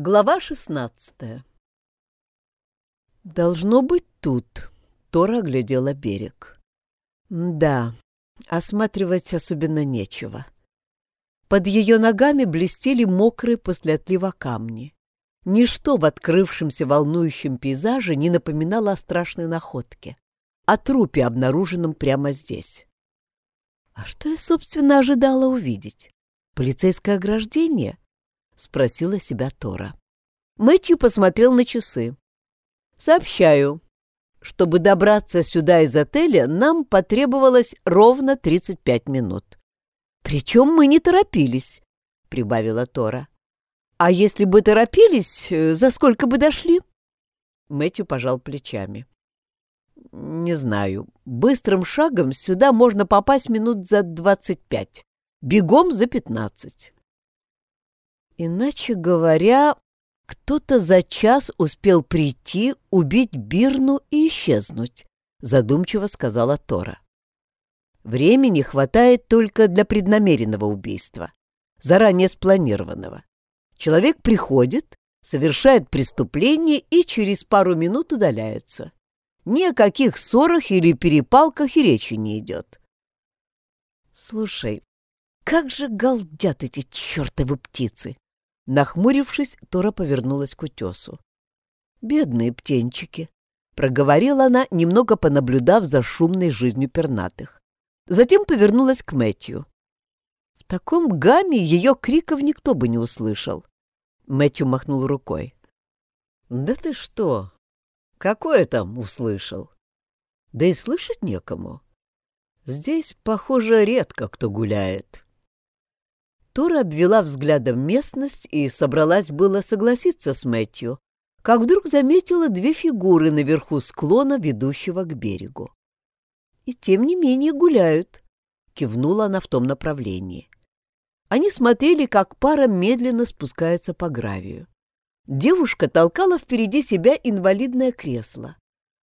Глава шестнадцатая «Должно быть тут», — Тора оглядела берег. «Да, осматривать особенно нечего». Под ее ногами блестели мокрые после отлива камни. Ничто в открывшемся волнующем пейзаже не напоминало о страшной находке, о трупе, обнаруженном прямо здесь. А что я, собственно, ожидала увидеть? Полицейское ограждение? Спросила себя Тора. Мэтью посмотрел на часы. Сообщаю, чтобы добраться сюда из отеля, нам потребовалось ровно 35 минут. Причем мы не торопились, прибавила Тора. А если бы торопились, э, за сколько бы дошли? Мэтью пожал плечами. Не знаю. Быстрым шагом сюда можно попасть минут за двадцать пять. Бегом за пятнадцать. Иначе говоря, кто-то за час успел прийти, убить Бирну и исчезнуть, задумчиво сказала Тора. Времени хватает только для преднамеренного убийства, заранее спланированного. Человек приходит, совершает преступление и через пару минут удаляется. Ни о каких ссорах или перепалках и речи не идет. Слушай, как же галдят эти чертовы птицы! Нахмурившись, Тора повернулась к утесу. «Бедные птенчики!» — проговорила она, немного понаблюдав за шумной жизнью пернатых. Затем повернулась к Мэтью. В таком гамме ее криков никто бы не услышал. Мэтью махнул рукой. «Да ты что? Какое там услышал? Да и слышать некому. Здесь, похоже, редко кто гуляет». Тора обвела взглядом местность и собралась было согласиться с Мэтью, как вдруг заметила две фигуры наверху склона, ведущего к берегу. «И тем не менее гуляют», — кивнула она в том направлении. Они смотрели, как пара медленно спускается по гравию. Девушка толкала впереди себя инвалидное кресло.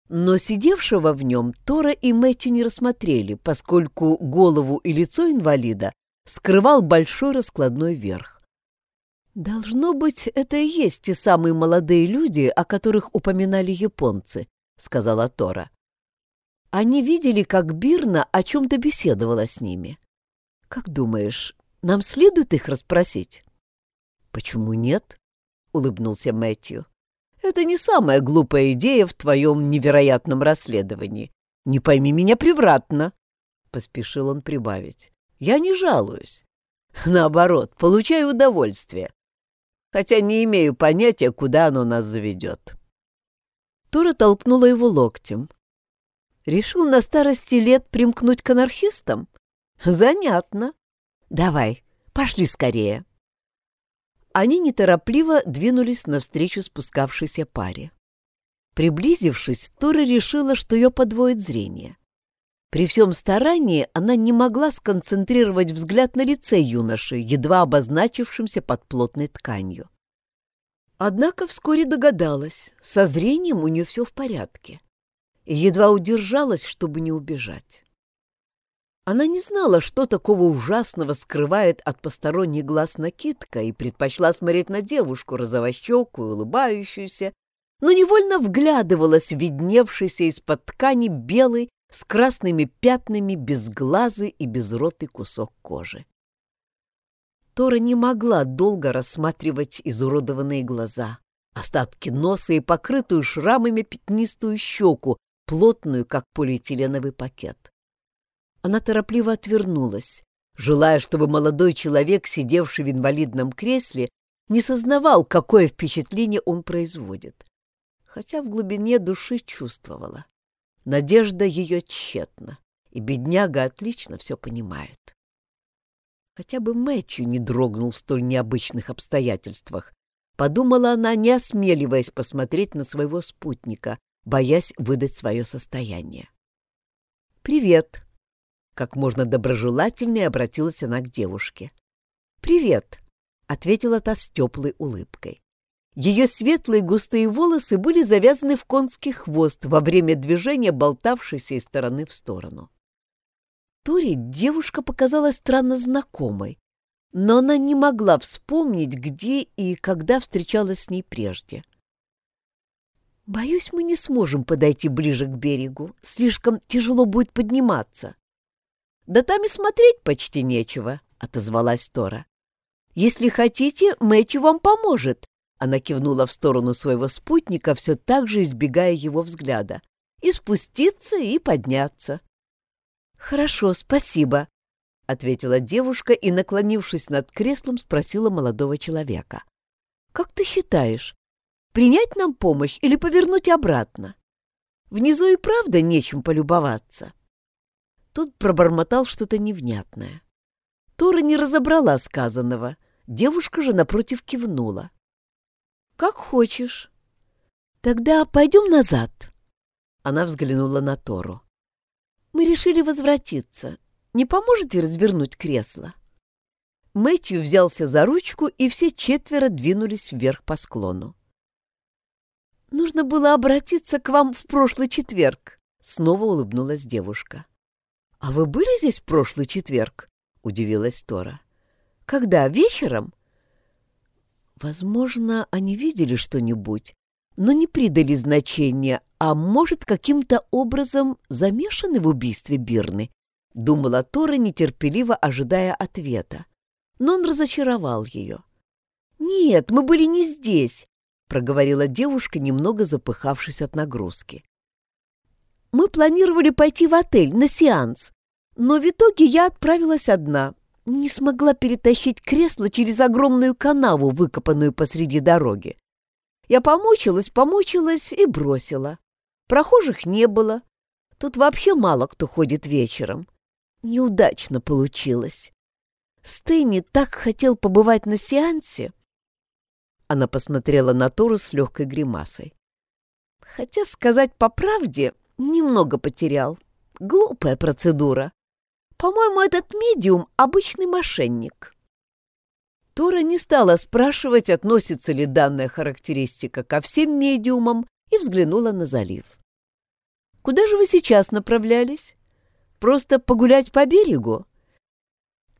Но сидевшего в нем Тора и Мэтью не рассмотрели, поскольку голову и лицо инвалида скрывал большой раскладной верх. «Должно быть, это и есть те самые молодые люди, о которых упоминали японцы», — сказала Тора. Они видели, как Бирна о чем-то беседовала с ними. «Как думаешь, нам следует их расспросить?» «Почему нет?» — улыбнулся Мэтью. «Это не самая глупая идея в твоем невероятном расследовании. Не пойми меня превратно!» — поспешил он прибавить. «Я не жалуюсь. Наоборот, получаю удовольствие, хотя не имею понятия, куда оно нас заведет». Тора толкнула его локтем. «Решил на старости лет примкнуть к анархистам? Занятно. Давай, пошли скорее. Они неторопливо двинулись навстречу спускавшейся паре. Приблизившись, Тора решила, что ее подвоит зрение. При всем старании она не могла сконцентрировать взгляд на лице юноши, едва обозначившимся под плотной тканью. Однако вскоре догадалась, со зрением у нее все в порядке, и едва удержалась, чтобы не убежать. Она не знала, что такого ужасного скрывает от посторонних глаз накидка, и предпочла смотреть на девушку, розовощекую, улыбающуюся, но невольно вглядывалась в видневшийся из-под ткани белый с красными пятнами безглазый и безротый кусок кожи. Тора не могла долго рассматривать изуродованные глаза, остатки носа и покрытую шрамами пятнистую щеку, плотную, как полиэтиленовый пакет. Она торопливо отвернулась, желая, чтобы молодой человек, сидевший в инвалидном кресле, не сознавал, какое впечатление он производит. Хотя в глубине души чувствовала. Надежда ее тщетна, и бедняга отлично все понимает. Хотя бы Мэтью не дрогнул в столь необычных обстоятельствах, подумала она, не осмеливаясь посмотреть на своего спутника, боясь выдать свое состояние. «Привет!» Как можно доброжелательнее обратилась она к девушке. «Привет!» — ответила та с теплой улыбкой. Ее светлые густые волосы были завязаны в конский хвост во время движения, болтавшейся из стороны в сторону. Торе девушка показалась странно знакомой, но она не могла вспомнить, где и когда встречалась с ней прежде. «Боюсь, мы не сможем подойти ближе к берегу. Слишком тяжело будет подниматься». «Да там и смотреть почти нечего», — отозвалась Тора. «Если хотите, Мэтью вам поможет», — она кивнула в сторону своего спутника, все так же избегая его взгляда. «И спуститься, и подняться». «Хорошо, спасибо», — ответила девушка и, наклонившись над креслом, спросила молодого человека. «Как ты считаешь, принять нам помощь или повернуть обратно? Внизу и правда нечем полюбоваться». Тот пробормотал что-то невнятное. Тора не разобрала сказанного, девушка же напротив кивнула. «Как хочешь. Тогда пойдем назад». Она взглянула на Тору. «Мы решили возвратиться. Не поможете развернуть кресло?» Мэтью взялся за ручку, и все четверо двинулись вверх по склону. «Нужно было обратиться к вам в прошлый четверг», — снова улыбнулась девушка. «А вы были здесь в прошлый четверг?» — удивилась Тора. «Когда? Вечером?» Возможно, они видели что-нибудь, но не придали значения, а может, каким-то образом замешаны в убийстве Бирны, — думала Тора, нетерпеливо ожидая ответа. Но он разочаровал ее. «Нет, мы были не здесь», — проговорила девушка, немного запыхавшись от нагрузки. «Мы планировали пойти в отель на сеанс, но в итоге я отправилась одна. Не смогла перетащить кресло через огромную канаву, выкопанную посреди дороги. Я помучилась, помучилась и бросила. Прохожих не было. Тут вообще мало кто ходит вечером. Неудачно получилось. Стэнни так хотел побывать на сеансе. Она посмотрела на Тору с легкой гримасой. Хотя, сказать по правде, немного потерял. Глупая процедура. По-моему, этот медиум — обычный мошенник. Тора не стала спрашивать, относится ли данная характеристика ко всем медиумам, и взглянула на залив. «Куда же вы сейчас направлялись?» Просто погулять по берегу?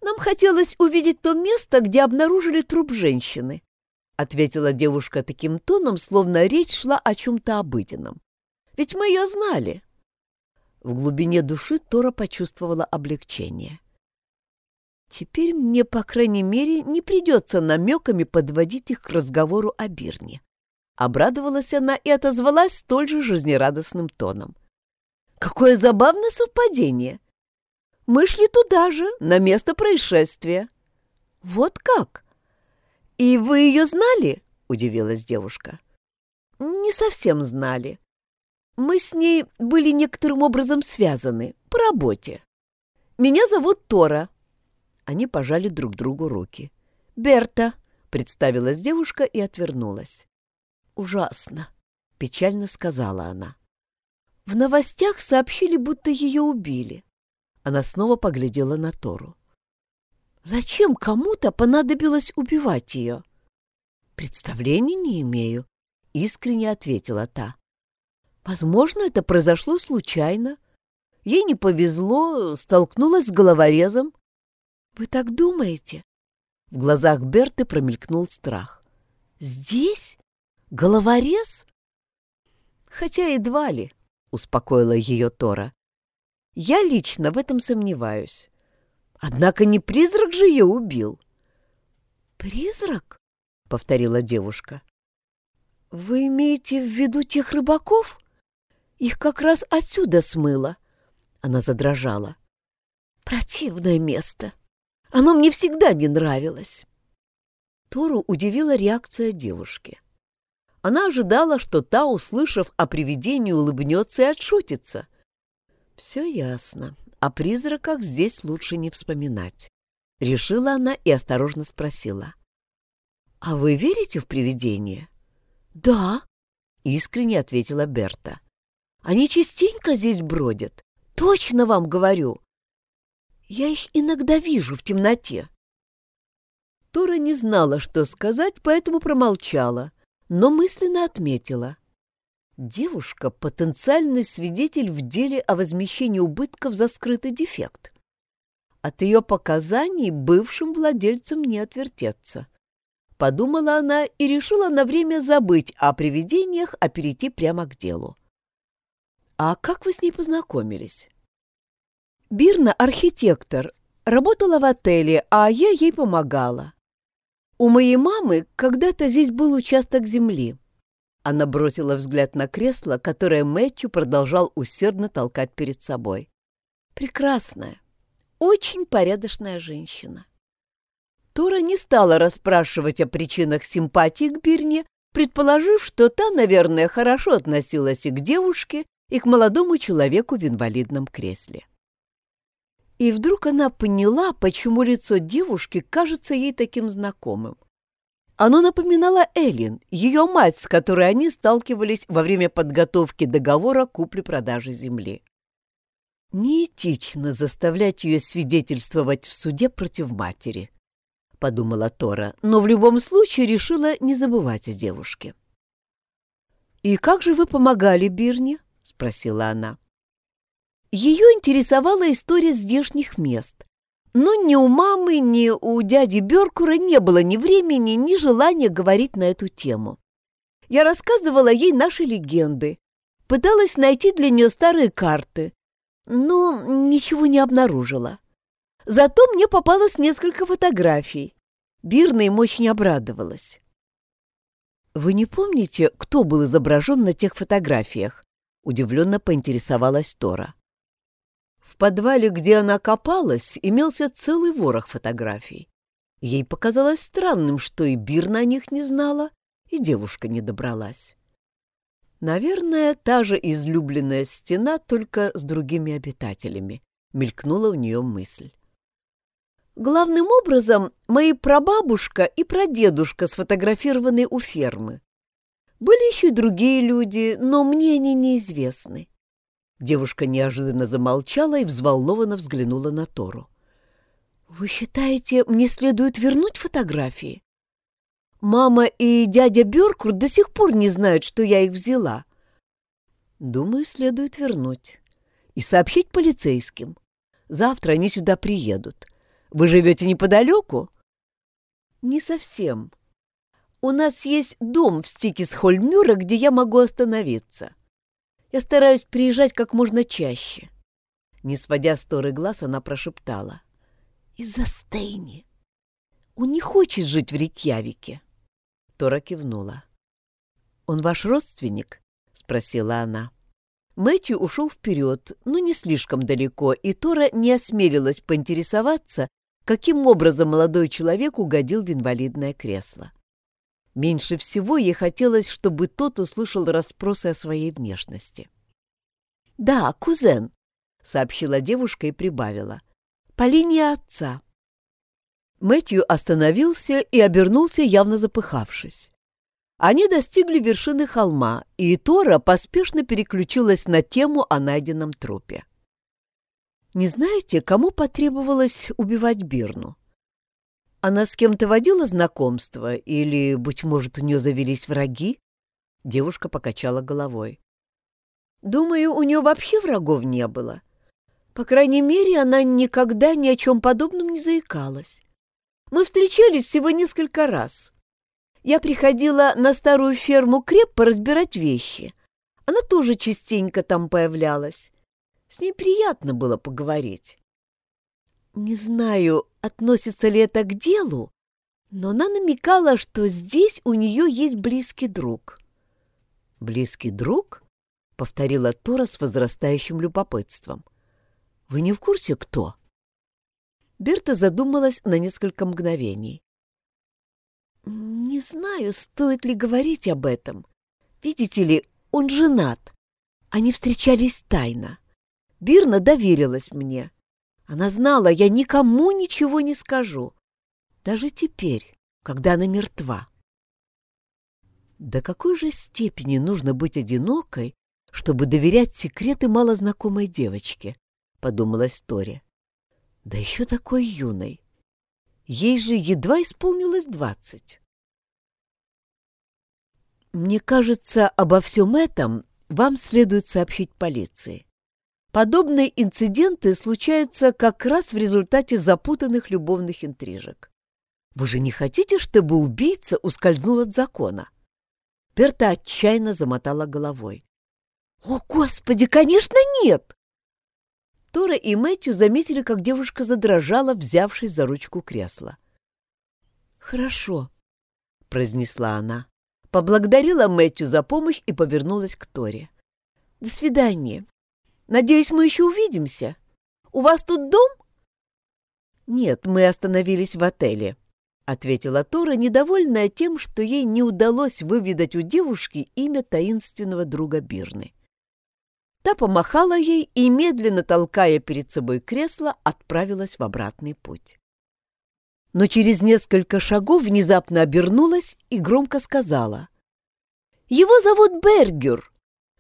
Нам хотелось увидеть то место, где обнаружили труп женщины, — ответила девушка таким тоном, словно речь шла о чем-то обыденном. Ведь мы ее знали. В глубине души Тора почувствовала облегчение. Теперь мне, по крайней мере, не придется намеками подводить их к разговору о Бирне. Обрадовалась она и отозвалась столь же жизнерадостным тоном. Какое забавное совпадение! Мы шли туда же, на место происшествия. Вот как? И вы ее знали? Удивилась девушка. Не совсем знали. Мы с ней были некоторым образом связаны по работе. Меня зовут Тора. Они пожали друг другу руки. Берта, представилась девушка и отвернулась. Ужасно, печально сказала она. В новостях сообщили, будто ее убили. Она снова поглядела на Тору. Зачем кому-то понадобилось убивать ее? Представления не имею, искренне ответила та. Возможно, это произошло случайно. Ей не повезло, столкнулась с головорезом. Вы так думаете? В глазах Берты промелькнул страх. Здесь? Головорез? Хотя едва ли, успокоила ее Тора. Я лично в этом сомневаюсь. Однако не призрак же ее убил. Призрак? повторила девушка. Вы имеете в виду тех рыбаков? Их как раз отсюда смыло. Она задрожала. Противное место. Оно мне всегда не нравилось. Тору удивила реакция девушки. Она ожидала, что та, услышав о привидении, улыбнется и отшутится. Все ясно. О призраках здесь лучше не вспоминать. Решила она и осторожно спросила. «А вы верите в привидения?» «Да», — искренне ответила Берта. «Они частенько здесь бродят. Точно вам говорю. Я их иногда вижу в темноте». Тора не знала, что сказать, поэтому промолчала, но мысленно отметила. Девушка — потенциальный свидетель в деле о возмещении убытков за скрытый дефект. от ее показаний бывшим владельцам не отвертеться. Подумала она и решила на время забыть о привидениях, а перейти прямо к делу. «А как вы с ней познакомились?» «Бирна — архитектор, работала в отеле, а я ей помогала. У моей мамы когда-то здесь был участок земли». Она бросила взгляд на кресло, которое Мэтью продолжал усердно толкать перед собой. «Прекрасная, очень порядочная женщина». Тора не стала расспрашивать о причинах симпатии к Бирне, предположив, что та, наверное, хорошо относилась и к девушке, и к молодому человеку в инвалидном кресле. И вдруг она поняла, почему лицо девушки кажется ей таким знакомым. Оно напоминало Эллин, ее мать, с которой они сталкивались во время подготовки договора купли-продажи земли. Неэтично заставлять ее свидетельствовать в суде против матери, — подумала Тора, но в любом случае решила не забывать о девушке. «И как же вы помогали Бирне?» — спросила она. Ее интересовала история здешних мест, но ни у мамы, ни у дяди Беркура не было ни времени, ни желания говорить на эту тему. Я рассказывала ей наши легенды, пыталась найти для нее старые карты, но ничего не обнаружила. Зато мне попалось несколько фотографий. Бирна им очень обрадовалась. «Вы не помните, кто был изображен на тех фотографиях?» — удивленно поинтересовалась Тора. В подвале, где она копалась, имелся целый ворох фотографий. Ей показалось странным, что и Бирна о них не знала, и девушка не добралась. Наверное, та же излюбленная стена, только с другими обитателями, мелькнула у нее мысль. Главным образом, мои прабабушка и прадедушка сфотографированы у фермы. Были еще и другие люди, но мне они неизвестны. Девушка неожиданно замолчала и взволнованно взглянула на Тору. «Вы считаете, мне следует вернуть фотографии? Мама и дядя Бёркур до сих пор не знают, что я их взяла. Думаю, следует вернуть и сообщить полицейским. Завтра они сюда приедут. Вы живете неподалеку?» «Не совсем. У нас есть дом в Стикисхольмюра, где я могу остановиться. Я стараюсь приезжать как можно чаще». Не сводя с глаз, она прошептала. «Из-за Стейни. Он не хочет жить в Рикьявике». Тора кивнула. «Он ваш родственник?» — спросила она. Мэтью ушел вперед, но не слишком далеко, и Тора не осмелилась поинтересоваться, каким образом молодой человек угодил в инвалидное кресло. Меньше всего ей хотелось, чтобы тот услышал расспросы о своей внешности. «Да, кузен», — сообщила девушка и прибавила. «По линии отца». Мэтью остановился и обернулся, явно запыхавшись. Они достигли вершины холма, и Тора поспешно переключилась на тему о найденном трупе. Не знаете, кому потребовалось убивать Бирну? Она с кем-то водила знакомство или, быть может, у нее завелись враги? Девушка покачала головой. Думаю, у нее вообще врагов не было. По крайней мере, она никогда ни о чем подобном не заикалась. Мы встречались всего несколько раз. Я приходила на старую ферму Креп поразбирать вещи. Она тоже частенько там появлялась. С ней приятно было поговорить. Не знаю, относится ли это к делу, но она намекала, что здесь у нее есть близкий друг. «Близкий друг?» — повторила Тора с возрастающим любопытством. «Вы не в курсе, кто?» Берта задумалась на несколько мгновений. «Не знаю, стоит ли говорить об этом. Видите ли, он женат. Они встречались тайно. Бирна доверилась мне. Она знала, я никому ничего не скажу. Даже теперь, когда она мертва. До какой же степени нужно быть одинокой, чтобы доверять секреты малознакомой девочке, подумалась Тори. Да еще такой юной. Ей же едва исполнилось двадцать. Мне кажется, обо всем этом вам следует сообщить полиции. Подобные инциденты случаются как раз в результате запутанных любовных интрижек. Вы же не хотите, чтобы убийца ускользнул от закона? Берта отчаянно замотала головой. «О, Господи, конечно, нет!» Тора и Мэтью заметили, как девушка задрожала, взявшись за ручку кресла. «Хорошо», — произнесла она, поблагодарила Мэтью за помощь и повернулась к Торе. «До свидания. Надеюсь, мы еще увидимся. У вас тут дом?» «Нет, мы остановились в отеле», — ответила Тора, недовольная тем, что ей не удалось выведать у девушки имя таинственного друга Бирны. Та помахала ей и, медленно толкая перед собой кресло, отправилась в обратный путь. Но через несколько шагов внезапно обернулась и громко сказала. «Его зовут Бергер.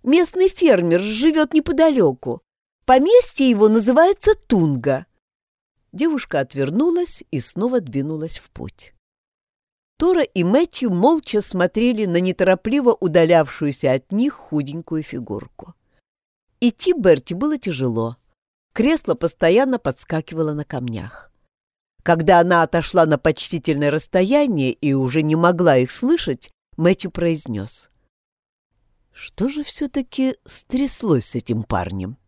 Местный фермер живет неподалеку. Поместье его называется Тунга». Девушка отвернулась и снова двинулась в путь. Тора и Мэтью молча смотрели на неторопливо удалявшуюся от них худенькую фигурку. Идти Берти было тяжело. Кресло постоянно подскакивало на камнях. Когда она отошла на почтительное расстояние и уже не могла их слышать, Мэтью произнес. «Что же все-таки стряслось с этим парнем?»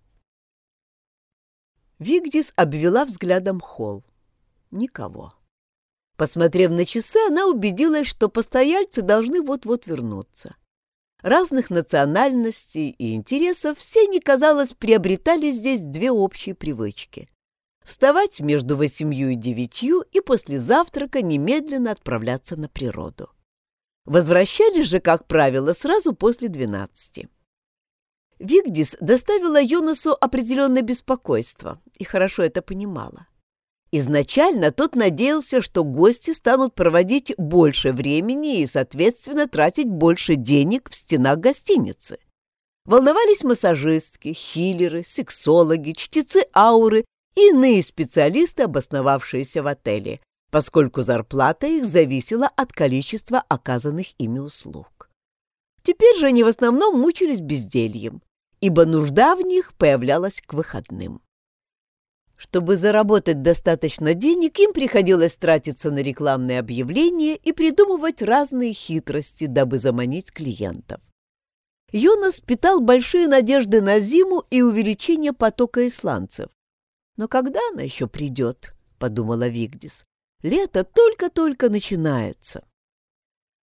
Вигдис обвела взглядом холл. Никого. Посмотрев на часы, она убедилась, что постояльцы должны вот-вот вернуться разных национальностей и интересов, все они, казалось, приобретали здесь две общие привычки. Вставать между восемью и девятью и после завтрака немедленно отправляться на природу. Возвращались же, как правило, сразу после двенадцати. Вигдис доставила Йонасу определенное беспокойство и хорошо это понимала. Изначально тот надеялся, что гости станут проводить больше времени и, соответственно, тратить больше денег в стенах гостиницы. Волновались массажистки, хиллеры, сексологи, чтецы ауры и иные специалисты, обосновавшиеся в отеле, поскольку зарплата их зависела от количества оказанных ими услуг. Теперь же они в основном мучились бездельем, ибо нужда в них появлялась к выходным. Чтобы заработать достаточно денег, им приходилось тратиться на рекламные объявления и придумывать разные хитрости, дабы заманить клиентов. Йонас питал большие надежды на зиму и увеличение потока исландцев. «Но когда она еще придет?» — подумала Вигдис. «Лето только-только начинается».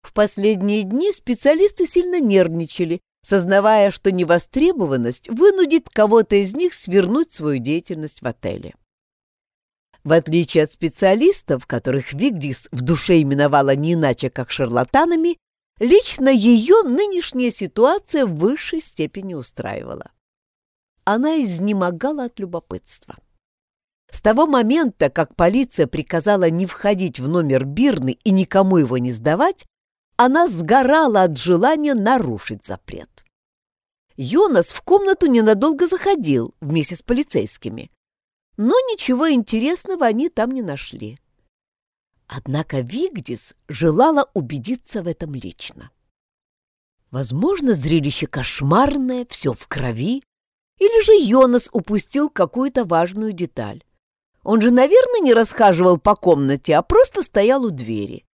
В последние дни специалисты сильно нервничали, сознавая, что невостребованность вынудит кого-то из них свернуть свою деятельность в отеле. В отличие от специалистов, которых Вигдис в душе именовала не иначе, как шарлатанами, лично ее нынешняя ситуация в высшей степени устраивала. Она изнемогала от любопытства. С того момента, как полиция приказала не входить в номер Бирны и никому его не сдавать, она сгорала от желания нарушить запрет. Йонас в комнату ненадолго заходил вместе с полицейскими, но ничего интересного они там не нашли. Однако Вигдис желала убедиться в этом лично. Возможно, зрелище кошмарное, все в крови, или же Йонас упустил какую-то важную деталь. Он же, наверное, не расхаживал по комнате, а просто стоял у двери.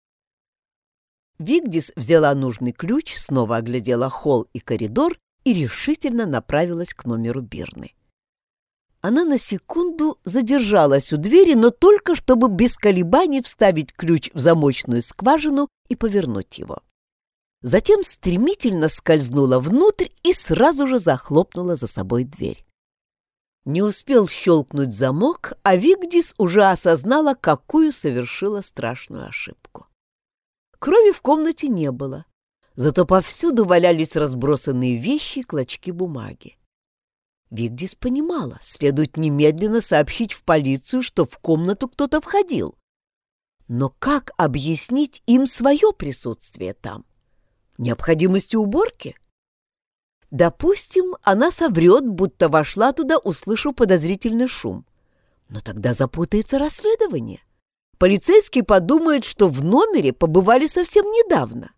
Вигдис взяла нужный ключ, снова оглядела холл и коридор и решительно направилась к номеру Бирны. Она на секунду задержалась у двери, но только чтобы без колебаний вставить ключ в замочную скважину и повернуть его. Затем стремительно скользнула внутрь и сразу же захлопнула за собой дверь. Не успел щелкнуть замок, а Вигдис уже осознала, какую совершила страшную ошибку. Крови в комнате не было, зато повсюду валялись разбросанные вещи и клочки бумаги. Вигдис понимала, следует немедленно сообщить в полицию, что в комнату кто-то входил. Но как объяснить им свое присутствие там? Необходимостью уборки? Допустим, она соврет, будто вошла туда, услышав подозрительный шум. Но тогда запутается расследование. — Полицейский подумает, что в номере побывали совсем недавно.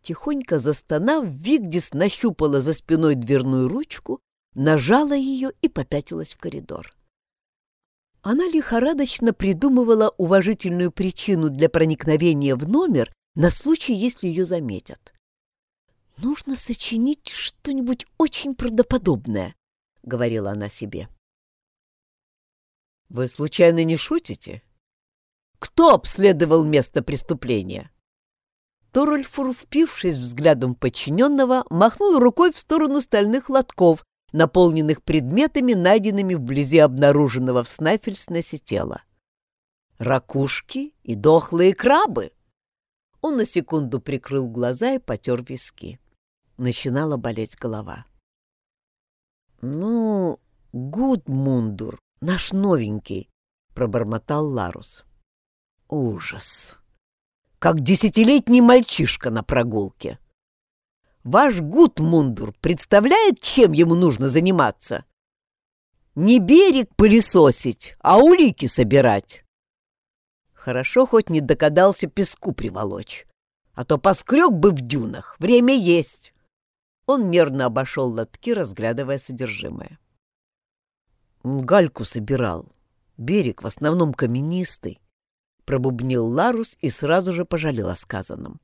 Тихонько застонав, Вигдис нащупала за спиной дверную ручку, нажала ее и попятилась в коридор. Она лихорадочно придумывала уважительную причину для проникновения в номер на случай, если ее заметят. «Нужно сочинить что-нибудь очень правдоподобное», — говорила она себе. «Вы случайно не шутите? Кто обследовал место преступления?» Торольфур, впившись взглядом подчиненного, махнул рукой в сторону стальных лотков, наполненных предметами, найденными вблизи обнаруженного в Снайфельснесе тела. Ракушки и дохлые крабы! Он на секунду прикрыл глаза и потер виски. Начинала болеть голова. «Ну, Гудмундур, наш новенький», — пробормотал Ларус. «Ужас! Как десятилетний мальчишка на прогулке!» Ваш Гутмундур представляет, чем ему нужно заниматься? Не берег пылесосить, а улики собирать. Хорошо хоть не догадался песку приволочь, а то поскреб бы в дюнах, время есть. Он нервно обошел лотки, разглядывая содержимое. Гальку собирал. Берег в основном каменистый. Пробубнил Ларус и сразу же пожалел о сказанном.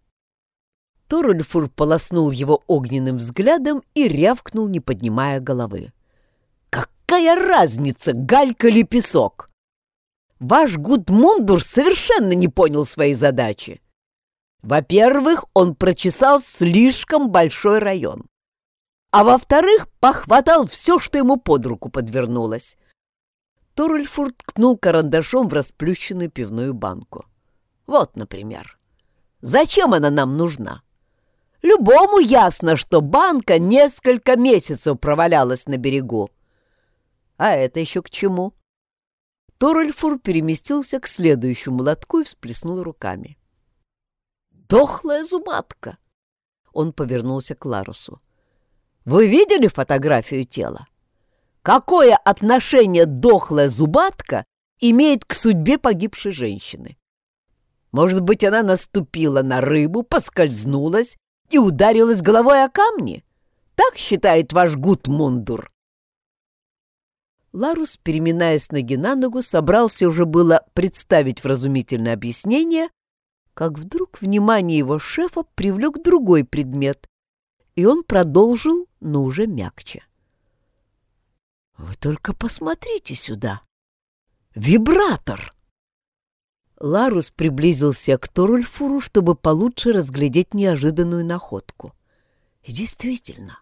Торульфур полоснул его огненным взглядом и рявкнул, не поднимая головы. «Какая разница, галька или песок? Ваш Гудмундур совершенно не понял своей задачи. Во-первых, он прочесал слишком большой район. А во-вторых, похватал все, что ему под руку подвернулось. Торульфур ткнул карандашом в расплющенную пивную банку. Вот, например. Зачем она нам нужна? Любому ясно, что банка несколько месяцев провалялась на берегу. А это еще к чему? Торольфур переместился к следующему лотку и всплеснул руками. «Дохлая зубатка!» Он повернулся к Ларусу. «Вы видели фотографию тела? Какое отношение дохлая зубатка имеет к судьбе погибшей женщины? Может быть, она наступила на рыбу, поскользнулась и ударилась головой о камни? Так считает ваш Гутмундур. Ларус, переминаясь ноги на ногу, собрался уже было представить вразумительное объяснение, как вдруг внимание его шефа привлек другой предмет, и он продолжил, но уже мягче. «Вы только посмотрите сюда! Вибратор!» Ларус приблизился к Торульфуру, чтобы получше разглядеть неожиданную находку. И действительно,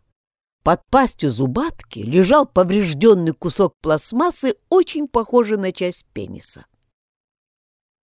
под пастью зубатки лежал поврежденный кусок пластмассы, очень похожий на часть пениса.